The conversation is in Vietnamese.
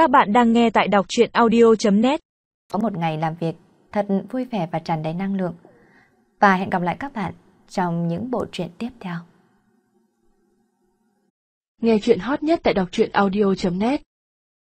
Các bạn đang nghe tại đọc chuyện audio.net Có một ngày làm việc thật vui vẻ và tràn đầy năng lượng. Và hẹn gặp lại các bạn trong những bộ truyện tiếp theo. Nghe chuyện hot nhất tại đọc truyện audio.net